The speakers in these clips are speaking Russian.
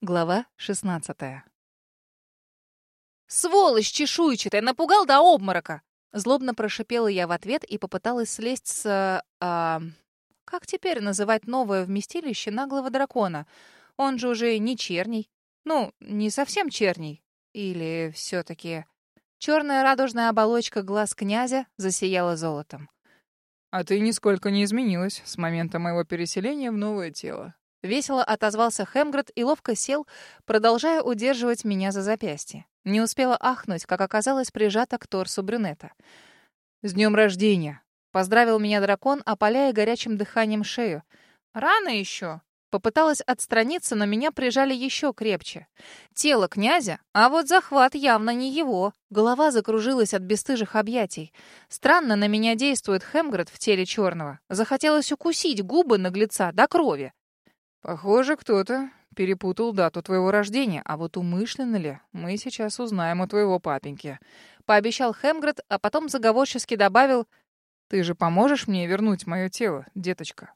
Глава 16 «Сволочь чешуйчатая! Напугал до обморока!» Злобно прошипела я в ответ и попыталась слезть с... А, как теперь называть новое вместилище наглого дракона? Он же уже не черний. Ну, не совсем черний. Или все-таки... Черная радужная оболочка глаз князя засияла золотом. «А ты нисколько не изменилась с момента моего переселения в новое тело. Весело отозвался Хемгред и ловко сел, продолжая удерживать меня за запястье. Не успела ахнуть, как оказалось прижата к торсу брюнета. «С днем рождения!» — поздравил меня дракон, опаляя горячим дыханием шею. «Рано еще!» Попыталась отстраниться, но меня прижали еще крепче. Тело князя, а вот захват явно не его. Голова закружилась от бесстыжих объятий. Странно на меня действует Хемгред в теле черного. Захотелось укусить губы наглеца до крови. Похоже, кто-то перепутал дату твоего рождения, а вот умышленно ли, мы сейчас узнаем у твоего папеньки. Пообещал Хемгред, а потом заговорчески добавил, «Ты же поможешь мне вернуть мое тело, деточка?»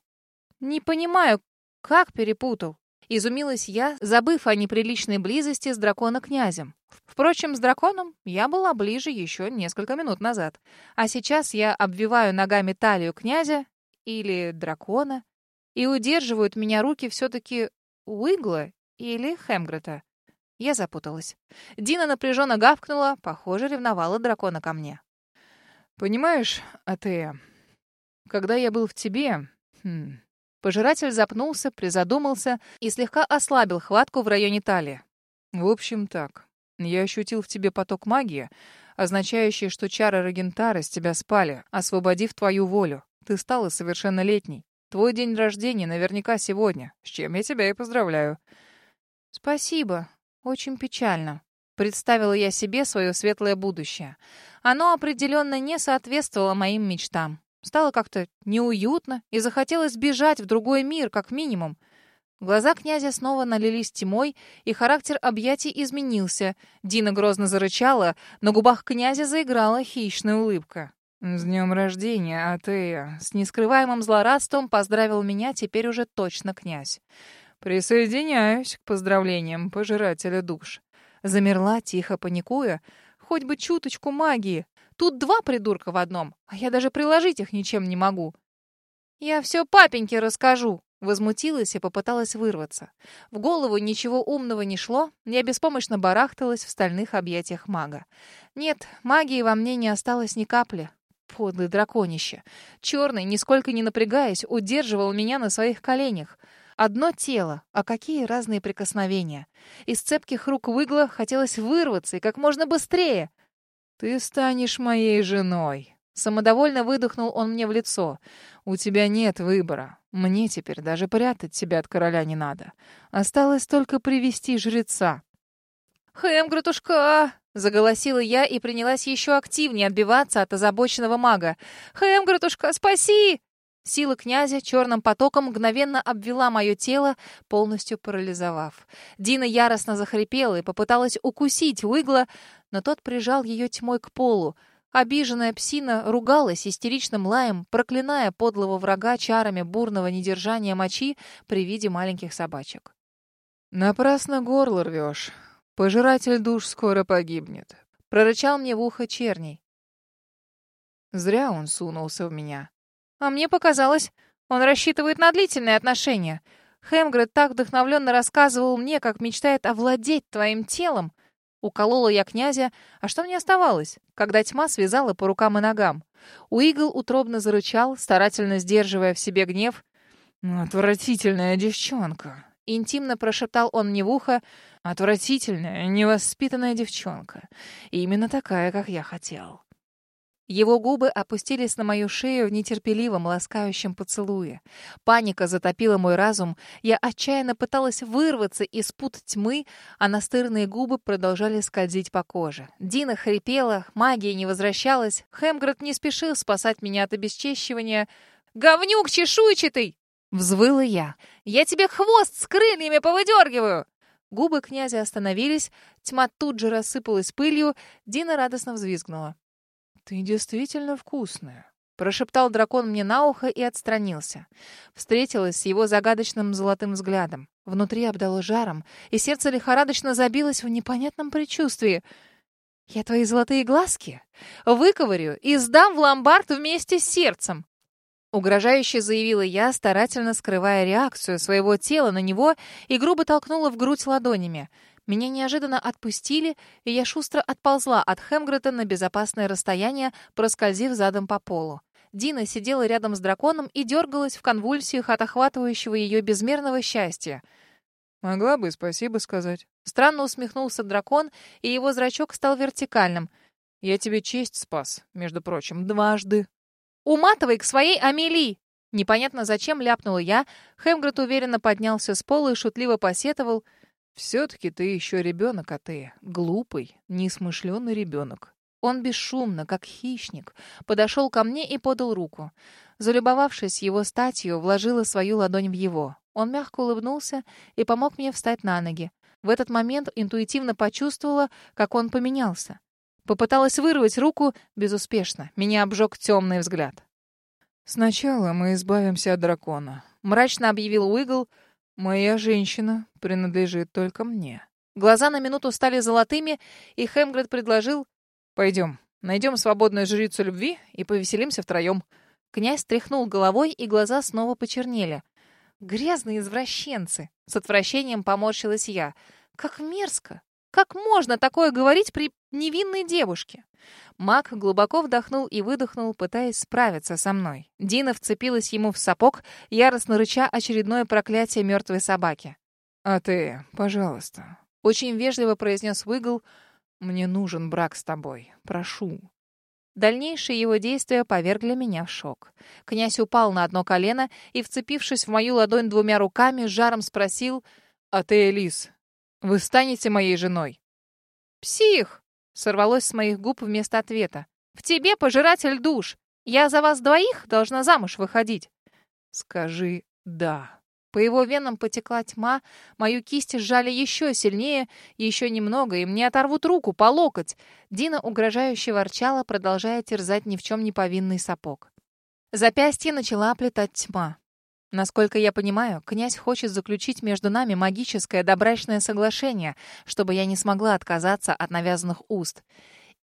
«Не понимаю, как перепутал?» Изумилась я, забыв о неприличной близости с дракона-князем. Впрочем, с драконом я была ближе еще несколько минут назад. А сейчас я обвиваю ногами талию князя или дракона, и удерживают меня руки все-таки Уигла или Хемгрета. Я запуталась. Дина напряженно гавкнула, похоже, ревновала дракона ко мне. «Понимаешь, Атея, когда я был в тебе...» хм... Пожиратель запнулся, призадумался и слегка ослабил хватку в районе талии. «В общем, так. Я ощутил в тебе поток магии, означающий, что чары Регентара с тебя спали, освободив твою волю. Ты стала совершеннолетней. Твой день рождения наверняка сегодня, с чем я тебя и поздравляю». «Спасибо. Очень печально». Представила я себе свое светлое будущее. Оно определенно не соответствовало моим мечтам. Стало как-то неуютно и захотелось бежать в другой мир, как минимум. Глаза князя снова налились тьмой, и характер объятий изменился. Дина грозно зарычала, на губах князя заиграла хищная улыбка. «С днем рождения, Атея!» С нескрываемым злорадством поздравил меня теперь уже точно князь. «Присоединяюсь к поздравлениям пожирателя душ». Замерла, тихо паникуя. «Хоть бы чуточку магии. Тут два придурка в одном, а я даже приложить их ничем не могу». «Я все папеньке расскажу», Возмутилась и попыталась вырваться. В голову ничего умного не шло, я беспомощно барахталась в стальных объятиях мага. Нет, магии во мне не осталось ни капли. Подлый драконище. Черный, нисколько не напрягаясь, удерживал меня на своих коленях. Одно тело, а какие разные прикосновения. Из цепких рук выгла хотелось вырваться и как можно быстрее. «Ты станешь моей женой», — самодовольно выдохнул он мне в лицо. «У тебя нет выбора. Мне теперь даже прятать тебя от короля не надо. Осталось только привести жреца». «Хэм, гратушка!» Заголосила я и принялась еще активнее отбиваться от озабоченного мага. «Хэм, гратушка, спаси!» Сила князя черным потоком мгновенно обвела мое тело, полностью парализовав. Дина яростно захрипела и попыталась укусить Уигла, но тот прижал ее тьмой к полу. Обиженная псина ругалась истеричным лаем, проклиная подлого врага чарами бурного недержания мочи при виде маленьких собачек. «Напрасно горло рвешь», Пожиратель душ скоро погибнет. Прорычал мне в ухо черней. Зря он сунулся в меня. А мне показалось, он рассчитывает на длительные отношения. Хемгред так вдохновленно рассказывал мне, как мечтает овладеть твоим телом. Уколола я князя, а что мне оставалось, когда тьма связала по рукам и ногам? Уигл утробно зарычал, старательно сдерживая в себе гнев. «Отвратительная девчонка!» Интимно прошептал он мне в ухо. «Отвратительная, невоспитанная девчонка. Именно такая, как я хотел». Его губы опустились на мою шею в нетерпеливом, ласкающем поцелуе. Паника затопила мой разум. Я отчаянно пыталась вырваться из пут тьмы, а настырные губы продолжали скользить по коже. Дина хрипела, магия не возвращалась. Хемгред не спешил спасать меня от обесчещивания. «Говнюк чешуйчатый!» Взвыла я. «Я тебе хвост с крыльями повыдергиваю!» Губы князя остановились, тьма тут же рассыпалась пылью, Дина радостно взвизгнула. «Ты действительно вкусная», — прошептал дракон мне на ухо и отстранился. Встретилась с его загадочным золотым взглядом. Внутри обдало жаром, и сердце лихорадочно забилось в непонятном предчувствии. «Я твои золотые глазки выковырю и сдам в ломбард вместе с сердцем!» Угрожающе заявила я, старательно скрывая реакцию своего тела на него и грубо толкнула в грудь ладонями. Меня неожиданно отпустили, и я шустро отползла от Хемгрета на безопасное расстояние, проскользив задом по полу. Дина сидела рядом с драконом и дергалась в конвульсиях от охватывающего ее безмерного счастья. «Могла бы спасибо сказать». Странно усмехнулся дракон, и его зрачок стал вертикальным. «Я тебе честь спас, между прочим, дважды». «Уматывай к своей Амелии!» Непонятно зачем ляпнула я. Хемгрет уверенно поднялся с пола и шутливо посетовал. «Все-таки ты еще ребенок, а ты глупый, несмышленый ребенок. Он бесшумно, как хищник, подошел ко мне и подал руку. Залюбовавшись его статью, вложила свою ладонь в его. Он мягко улыбнулся и помог мне встать на ноги. В этот момент интуитивно почувствовала, как он поменялся. Попыталась вырвать руку безуспешно. Меня обжег темный взгляд. «Сначала мы избавимся от дракона», — мрачно объявил Уигл. «Моя женщина принадлежит только мне». Глаза на минуту стали золотыми, и Хемгред предложил Пойдем, найдем свободную жрицу любви и повеселимся втроем». Князь тряхнул головой, и глаза снова почернели. «Грязные извращенцы!» С отвращением поморщилась я. «Как мерзко! Как можно такое говорить при невинной девушке?» Мак глубоко вдохнул и выдохнул, пытаясь справиться со мной. Дина вцепилась ему в сапог, яростно рыча очередное проклятие мертвой собаки. «А ты, пожалуйста», — очень вежливо произнес Выгл, — мне нужен брак с тобой. Прошу». Дальнейшие его действия повергли меня в шок. Князь упал на одно колено и, вцепившись в мою ладонь двумя руками, жаром спросил, «А ты, Элис, вы станете моей женой?» «Псих!» — сорвалось с моих губ вместо ответа. «В тебе пожиратель душ! Я за вас двоих должна замуж выходить!» «Скажи «да». По его венам потекла тьма, мою кисть сжали еще сильнее, еще немного, и мне оторвут руку по локоть. Дина угрожающе ворчала, продолжая терзать ни в чем не повинный сапог. Запястье начала оплетать тьма. Насколько я понимаю, князь хочет заключить между нами магическое добрачное соглашение, чтобы я не смогла отказаться от навязанных уст.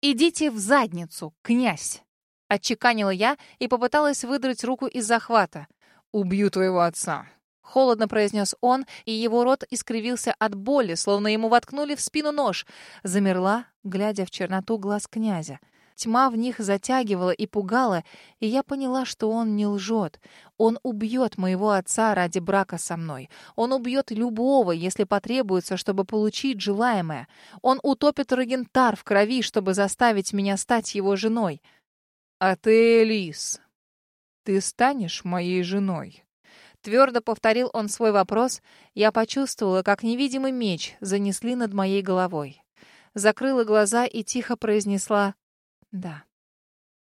«Идите в задницу, князь!» Отчеканила я и попыталась выдрать руку из захвата. «Убью твоего отца. Холодно произнес он, и его рот искривился от боли, словно ему воткнули в спину нож. Замерла, глядя в черноту глаз князя. Тьма в них затягивала и пугала, и я поняла, что он не лжет. Он убьет моего отца ради брака со мной. Он убьет любого, если потребуется, чтобы получить желаемое. Он утопит Рогентар в крови, чтобы заставить меня стать его женой. А ты, Элис, ты станешь моей женой? Твердо повторил он свой вопрос. Я почувствовала, как невидимый меч занесли над моей головой. Закрыла глаза и тихо произнесла «да».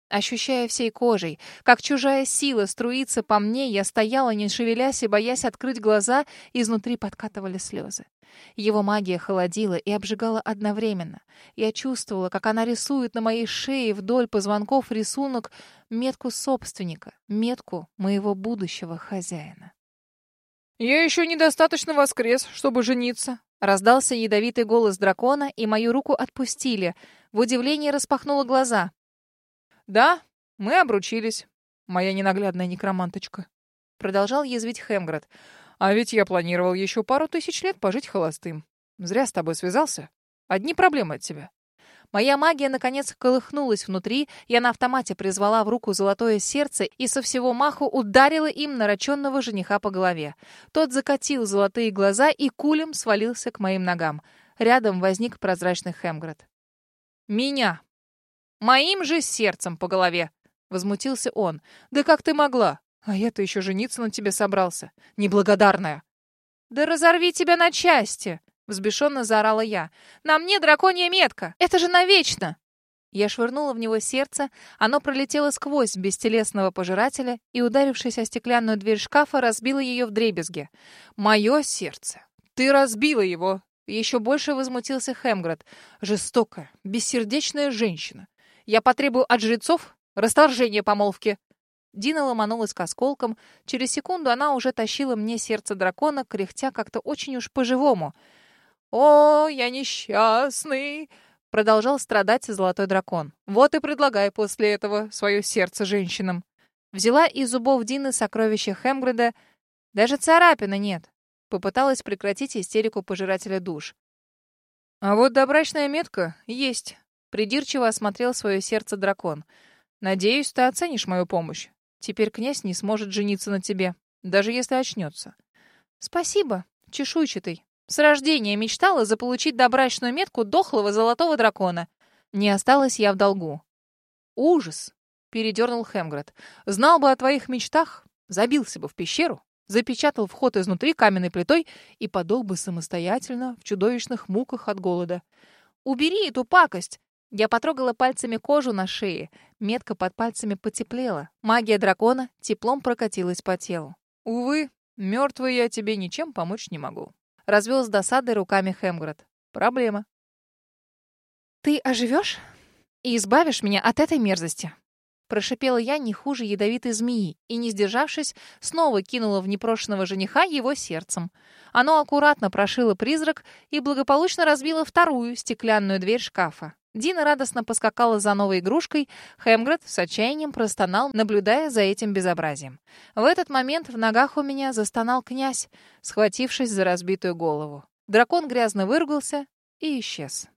Ощущая всей кожей, как чужая сила струится по мне, я стояла, не шевелясь и боясь открыть глаза, изнутри подкатывали слезы. Его магия холодила и обжигала одновременно. Я чувствовала, как она рисует на моей шее вдоль позвонков рисунок метку собственника, метку моего будущего хозяина. «Я еще недостаточно воскрес, чтобы жениться», Раздался ядовитый голос дракона, и мою руку отпустили. В удивлении распахнула глаза. «Да, мы обручились, моя ненаглядная некроманточка», — продолжал язвить Хемгред. «А ведь я планировал еще пару тысяч лет пожить холостым. Зря с тобой связался. Одни проблемы от тебя». Моя магия, наконец, колыхнулась внутри, я на автомате призвала в руку золотое сердце и со всего маху ударила им нароченного жениха по голове. Тот закатил золотые глаза и кулем свалился к моим ногам. Рядом возник прозрачный Хемгред. «Меня!» Моим же сердцем по голове!» — возмутился он. «Да как ты могла? А я-то еще жениться на тебе собрался. Неблагодарная!» «Да разорви тебя на части!» — взбешенно заорала я. «На мне драконья метка! Это же навечно!» Я швырнула в него сердце, оно пролетело сквозь бестелесного пожирателя и, ударившись о стеклянную дверь шкафа, разбило ее в дребезге. «Мое сердце! Ты разбила его!» Еще больше возмутился Хемгред. «Жестокая, бессердечная женщина. Я потребую от жрецов расторжения помолвки». Дина ломанулась к осколкам. Через секунду она уже тащила мне сердце дракона, кряхтя как-то очень уж по-живому. «О, я несчастный!» Продолжал страдать золотой дракон. «Вот и предлагай после этого свое сердце женщинам». Взяла из зубов Дины сокровища Хемгреда. Даже царапины нет. Попыталась прекратить истерику пожирателя душ. «А вот добрачная метка есть», — придирчиво осмотрел свое сердце дракон. «Надеюсь, ты оценишь мою помощь. Теперь князь не сможет жениться на тебе, даже если очнется». «Спасибо, чешуйчатый», с рождения мечтала заполучить добрачную метку дохлого золотого дракона. Не осталась я в долгу. Ужас! Передернул Хемгред. Знал бы о твоих мечтах, забился бы в пещеру, запечатал вход изнутри каменной плитой и подох бы самостоятельно в чудовищных муках от голода. «Убери эту пакость!» Я потрогала пальцами кожу на шее. Метка под пальцами потеплела. Магия дракона теплом прокатилась по телу. «Увы, мертвый я тебе ничем помочь не могу. Развел с досадой руками Хемгред. Проблема. «Ты оживешь и избавишь меня от этой мерзости?» Прошипела я не хуже ядовитой змеи и, не сдержавшись, снова кинула в непрошенного жениха его сердцем. Оно аккуратно прошило призрак и благополучно разбило вторую стеклянную дверь шкафа. Дина радостно поскакала за новой игрушкой. Хемгред с отчаянием простонал, наблюдая за этим безобразием. В этот момент в ногах у меня застонал князь, схватившись за разбитую голову. Дракон грязно выругался и исчез.